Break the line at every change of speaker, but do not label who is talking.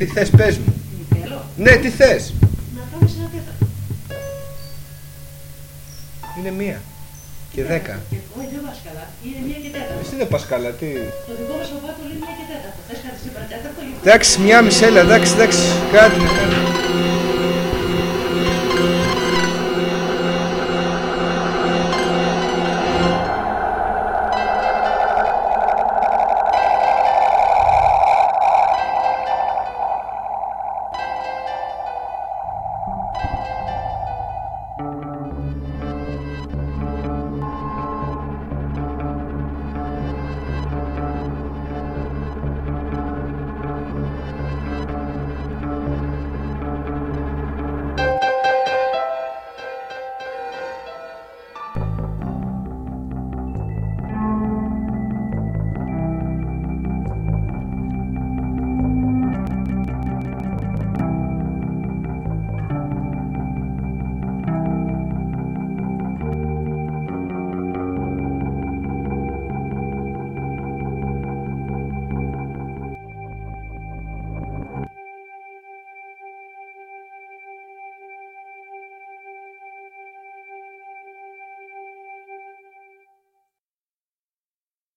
Τι θες πες μου.
Θέλω
Ναι, τι θες.
να πάμε ένα τέταρτο.
Είναι μία. Και δέκα.
Και όχι, δεν πας καλά. Είναι μία και τέταρτο.
Εσύ δεν πας καλά, τι;
Το δικό μας σοβάτο λέει μία και τέταρτο. Θες κάτι σε παρατέταρτο.
Εντάξει, μια μισέλα, εντάξει, εντάξει. Κάτι, κάτι.